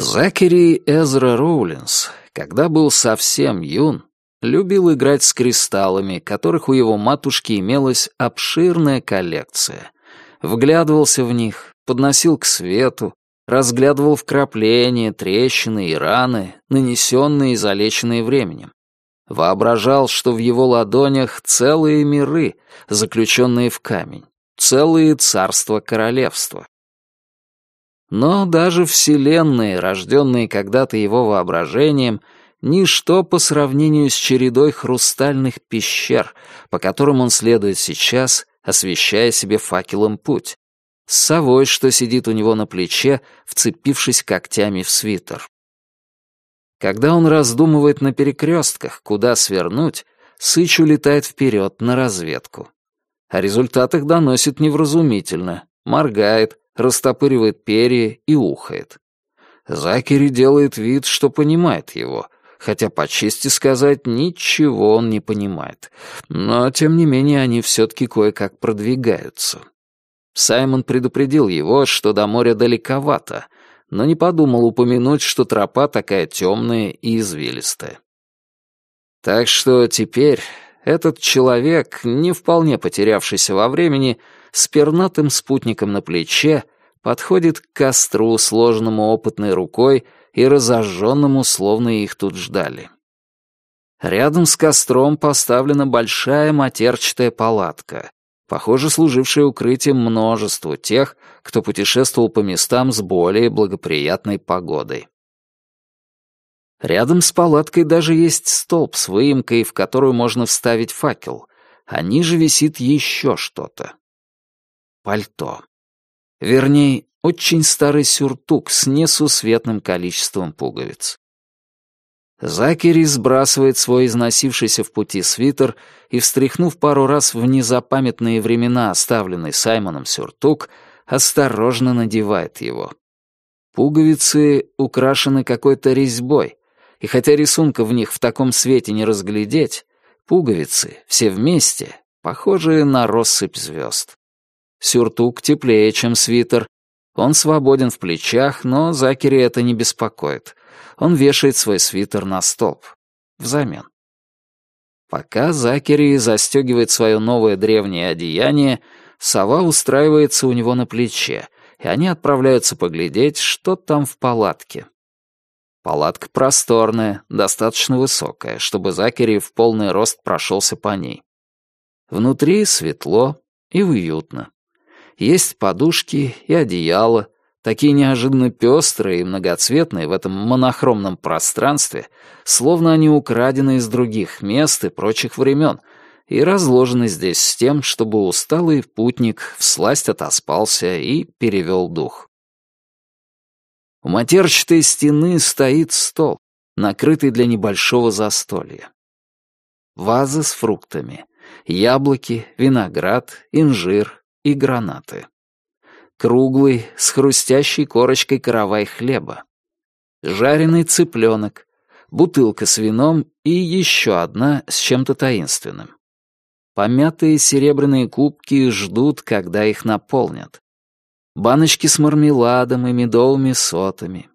Закери Эзра Роулинс, когда был совсем юн, любил играть с кристаллами, которых у его матушки имелась обширная коллекция. Вглядывался в них, подносил к свету, разглядывал вкрапления, трещины и раны, нанесенные и залеченные временем. Воображал, что в его ладонях целые миры, заключенные в камень, целые царства-королевства. Но даже вселенные, рожденные когда-то его воображением, ничто по сравнению с чередой хрустальных пещер, по которым он следует сейчас, освещая себе факелом путь, с совой, что сидит у него на плече, вцепившись когтями в свитер. Когда он раздумывает на перекрестках, куда свернуть, Сыч улетает вперед на разведку. О результатах доносит невразумительно, моргает, растопыривает перья и ухает. Закери делает вид, что понимает его, хотя, по чести сказать, ничего он не понимает. Но, тем не менее, они все-таки кое-как продвигаются. Саймон предупредил его, что до моря далековато, но не подумал упомянуть, что тропа такая темная и извилистая. Так что теперь этот человек, не вполне потерявшийся во времени, с пернатым спутником на плече, подходит к костру, сложенному опытной рукой и разожженному, словно их тут ждали. Рядом с костром поставлена большая матерчатая палатка, похоже, служившая укрытием множеству тех, кто путешествовал по местам с более благоприятной погодой. Рядом с палаткой даже есть столб с выемкой, в которую можно вставить факел, а ниже висит еще что-то. Пальто. Вернее, очень старый сюртук с несусветным количеством пуговиц. Закери сбрасывает свой износившийся в пути свитер и, встряхнув пару раз в незапамятные времена оставленный Саймоном сюртук, осторожно надевает его. Пуговицы украшены какой-то резьбой, и хотя рисунка в них в таком свете не разглядеть, пуговицы, все вместе, похожие на россыпь звезд. Сюртук теплее, чем свитер. Он свободен в плечах, но Закери это не беспокоит. Он вешает свой свитер на столб. Взамен. Пока Закери застегивает свое новое древнее одеяние, сова устраивается у него на плече, и они отправляются поглядеть, что там в палатке. Палатка просторная, достаточно высокая, чтобы Закери в полный рост прошелся по ней. Внутри светло и уютно. Есть подушки и одеяло, такие неожиданно пестрые и многоцветные в этом монохромном пространстве, словно они украдены из других мест и прочих времен, и разложены здесь с тем, чтобы усталый путник всласть отоспался и перевел дух. У матерчатой стены стоит стол, накрытый для небольшого застолья. Вазы с фруктами, яблоки, виноград, инжир, и гранаты. Круглый, с хрустящей корочкой каравай хлеба. Жареный цыпленок, бутылка с вином и еще одна с чем-то таинственным. Помятые серебряные кубки ждут, когда их наполнят. Баночки с мармеладом и медовыми сотами.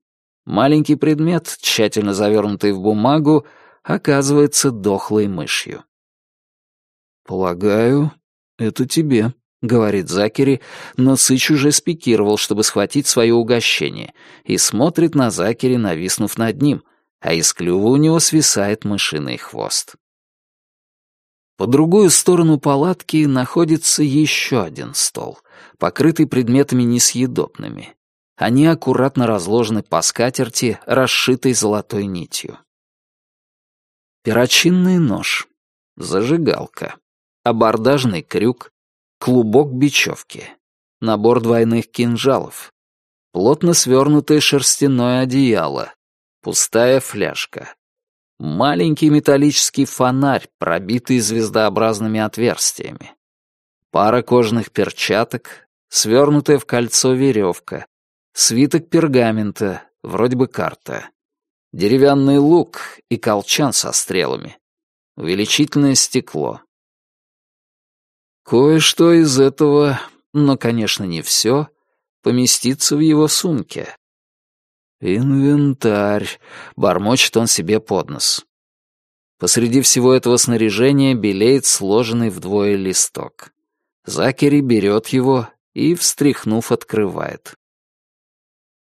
Маленький предмет, тщательно завернутый в бумагу, оказывается дохлой мышью. «Полагаю, это тебе», — говорит Закери, но Сыч уже спикировал, чтобы схватить свое угощение, и смотрит на Закери, нависнув над ним, а из клюва у него свисает мышиный хвост. По другую сторону палатки находится еще один стол, покрытый предметами несъедобными. Они аккуратно разложены по скатерти, расшитой золотой нитью. Перочинный нож, зажигалка, абордажный крюк, клубок бечевки, набор двойных кинжалов, плотно свернутое шерстяное одеяло, пустая фляжка, маленький металлический фонарь, пробитый звездообразными отверстиями, пара кожаных перчаток, свернутая в кольцо веревка, свиток пергамента, вроде бы карта, деревянный лук и колчан со стрелами, увеличительное стекло, Кое-что из этого, но, конечно, не все, поместится в его сумке. «Инвентарь», — бормочет он себе под нос. Посреди всего этого снаряжения белеет сложенный вдвое листок. Закери берет его и, встряхнув, открывает.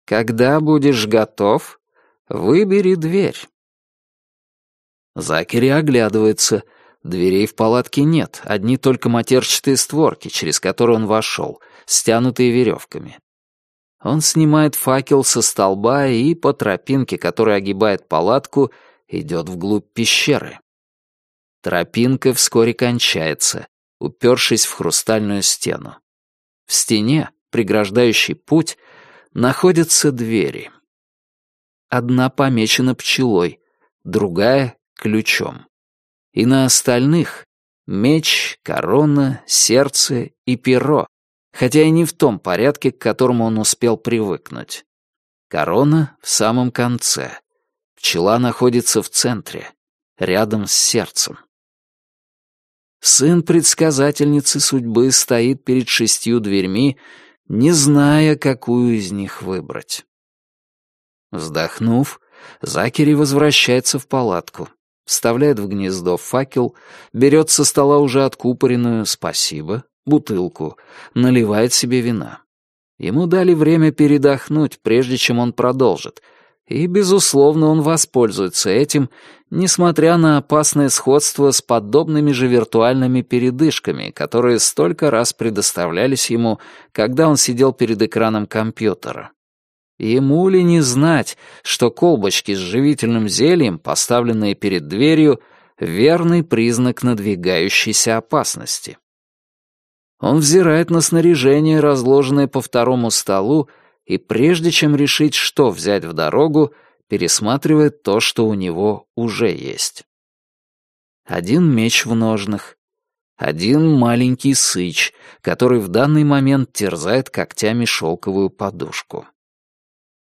«Когда будешь готов, выбери дверь». Закери оглядывается. Дверей в палатке нет, одни только матерчатые створки, через которые он вошел, стянутые веревками. Он снимает факел со столба и по тропинке, которая огибает палатку, идет вглубь пещеры. Тропинка вскоре кончается, упершись в хрустальную стену. В стене, преграждающей путь, находятся двери. Одна помечена пчелой, другая — ключом. И на остальных — меч, корона, сердце и перо, хотя и не в том порядке, к которому он успел привыкнуть. Корона в самом конце. Пчела находится в центре, рядом с сердцем. Сын предсказательницы судьбы стоит перед шестью дверьми, не зная, какую из них выбрать. Вздохнув, Закери возвращается в палатку, вставляет в гнездо факел, берет со стола уже откупоренную «спасибо» бутылку, наливает себе вина. Ему дали время передохнуть, прежде чем он продолжит, и, безусловно, он воспользуется этим, несмотря на опасное сходство с подобными же виртуальными передышками, которые столько раз предоставлялись ему, когда он сидел перед экраном компьютера. Ему ли не знать, что колбочки с живительным зельем, поставленные перед дверью, верный признак надвигающейся опасности? Он взирает на снаряжение, разложенное по второму столу, и прежде чем решить, что взять в дорогу, пересматривает то, что у него уже есть. Один меч в ножнах, один маленький сыч, который в данный момент терзает когтями шелковую подушку.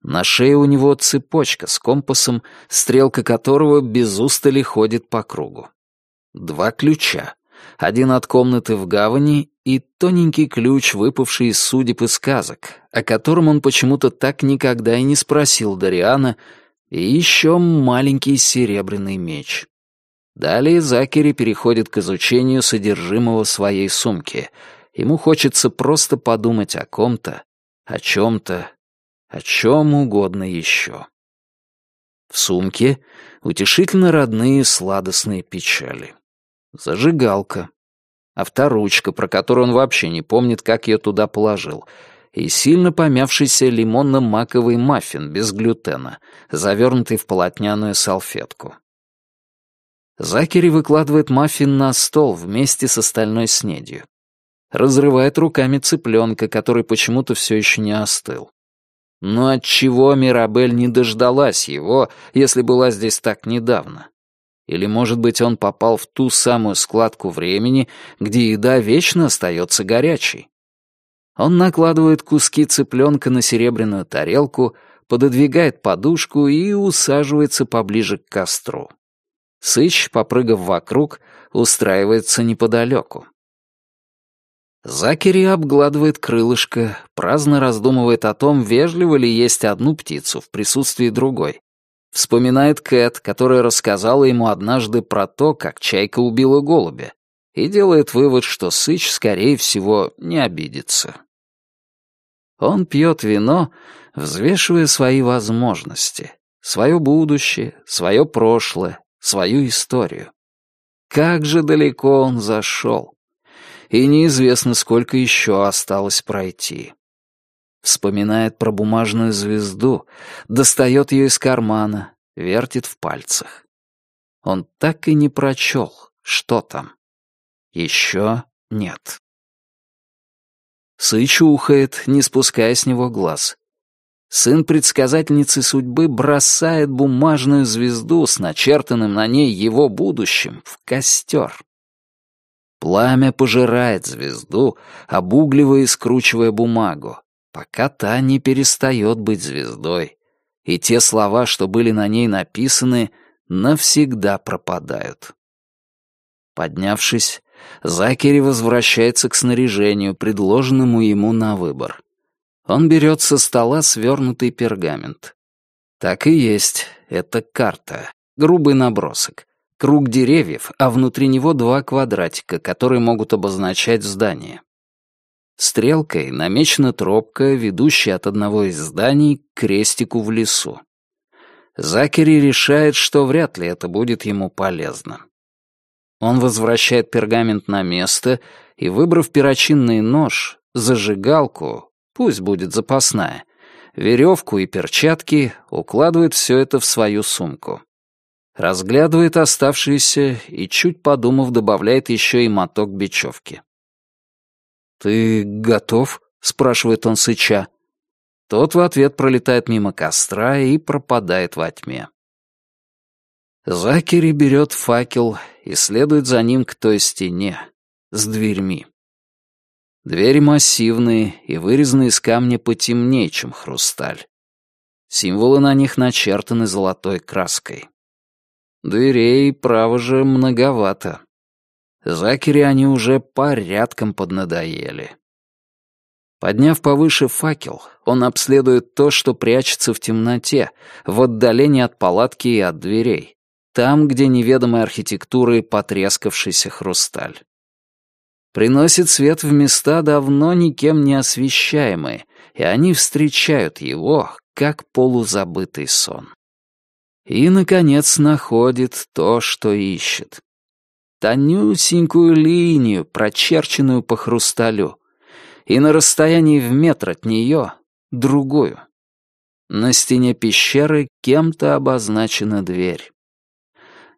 На шее у него цепочка с компасом, стрелка которого без устали ходит по кругу. Два ключа. Один от комнаты в гавани и тоненький ключ, выпавший из судеб и сказок, о котором он почему-то так никогда и не спросил Дариана, и еще маленький серебряный меч. Далее Закери переходит к изучению содержимого своей сумки. Ему хочется просто подумать о ком-то, о чем-то, о чем угодно еще. В сумке утешительно родные сладостные печали. Зажигалка, авторучка, про которую он вообще не помнит, как ее туда положил, и сильно помявшийся лимонно-маковый маффин без глютена, завернутый в полотняную салфетку. Закери выкладывает маффин на стол вместе с остальной снедью. Разрывает руками цыпленка, который почему-то все еще не остыл. Но отчего Мирабель не дождалась его, если была здесь так недавно? Или, может быть, он попал в ту самую складку времени, где еда вечно остается горячей? Он накладывает куски цыпленка на серебряную тарелку, пододвигает подушку и усаживается поближе к костру. Сыч, попрыгав вокруг, устраивается неподалеку. Закери обгладывает крылышко, праздно раздумывает о том, вежливо ли есть одну птицу в присутствии другой, Вспоминает Кэт, которая рассказала ему однажды про то, как чайка убила голубя, и делает вывод, что Сыч, скорее всего, не обидится. Он пьет вино, взвешивая свои возможности, свое будущее, свое прошлое, свою историю. Как же далеко он зашел. И неизвестно, сколько еще осталось пройти. Вспоминает про бумажную звезду, достает ее из кармана, вертит в пальцах. Он так и не прочел, что там. Еще нет. Сыч ухает, не спуская с него глаз. Сын предсказательницы судьбы бросает бумажную звезду с начертанным на ней его будущим в костер. Пламя пожирает звезду, обугливая и скручивая бумагу пока та не перестает быть звездой, и те слова, что были на ней написаны, навсегда пропадают. Поднявшись, Закери возвращается к снаряжению, предложенному ему на выбор. Он берет со стола свернутый пергамент. Так и есть. Это карта. Грубый набросок. Круг деревьев, а внутри него два квадратика, которые могут обозначать здание. Стрелкой намечена тропка, ведущая от одного из зданий к крестику в лесу. Закери решает, что вряд ли это будет ему полезно. Он возвращает пергамент на место и, выбрав перочинный нож, зажигалку, пусть будет запасная, веревку и перчатки, укладывает все это в свою сумку. Разглядывает оставшиеся и, чуть подумав, добавляет еще и моток бечевки. «Ты готов?» — спрашивает он сыча. Тот в ответ пролетает мимо костра и пропадает во тьме. Закери берет факел и следует за ним к той стене, с дверьми. Двери массивные и вырезаны из камня потемнее, чем хрусталь. Символы на них начертаны золотой краской. Дверей, право же, многовато. Закери они уже порядком поднадоели. Подняв повыше факел, он обследует то, что прячется в темноте, в отдалении от палатки и от дверей, там, где неведомой архитектуры потрескавшийся хрусталь. Приносит свет в места, давно никем не освещаемые, и они встречают его, как полузабытый сон. И, наконец, находит то, что ищет тонюсенькую линию, прочерченную по хрусталю, и на расстоянии в метр от нее другую. На стене пещеры кем-то обозначена дверь.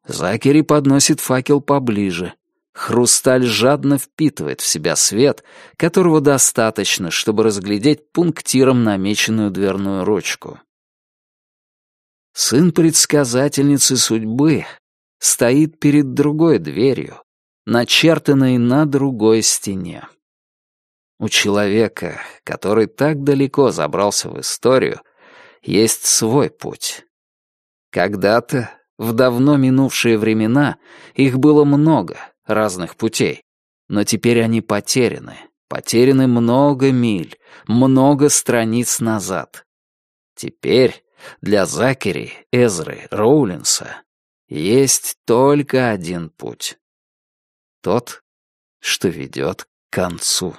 Закери подносит факел поближе. Хрусталь жадно впитывает в себя свет, которого достаточно, чтобы разглядеть пунктиром намеченную дверную ручку. Сын предсказательницы судьбы стоит перед другой дверью, начертанной на другой стене. У человека, который так далеко забрался в историю, есть свой путь. Когда-то, в давно минувшие времена, их было много, разных путей, но теперь они потеряны, потеряны много миль, много страниц назад. Теперь для Закери, Эзры, Роулинса есть только один путь. Тот, что ведет к концу.